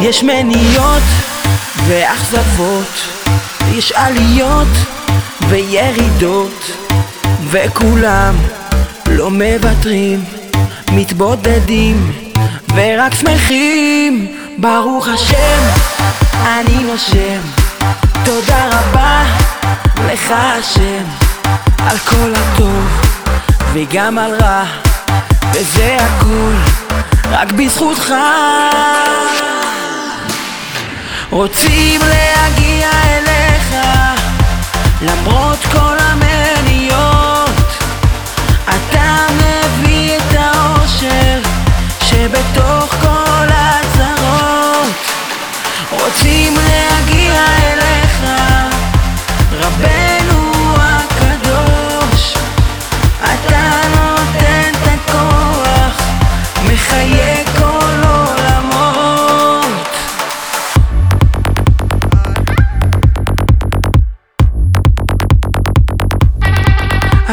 יש מניות ואכזבות, יש עליות וירידות, וכולם לא מוותרים, מתבודדים ורק שמחים. ברוך השם, אני נושם, תודה רבה לך השם, על כל הטוב וגם על רע, וזה הכל רק בזכותך. רוצים להגיע אליך למרות כל המניות אתה מביא את האושר שבתוך כל הצרות רוצים להגיע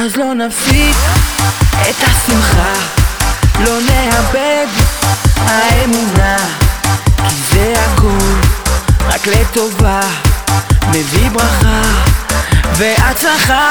אז לא נפסיק את השמחה, לא נאבד האמונה, כי זה הכל רק לטובה, מביא ברכה והצלחה.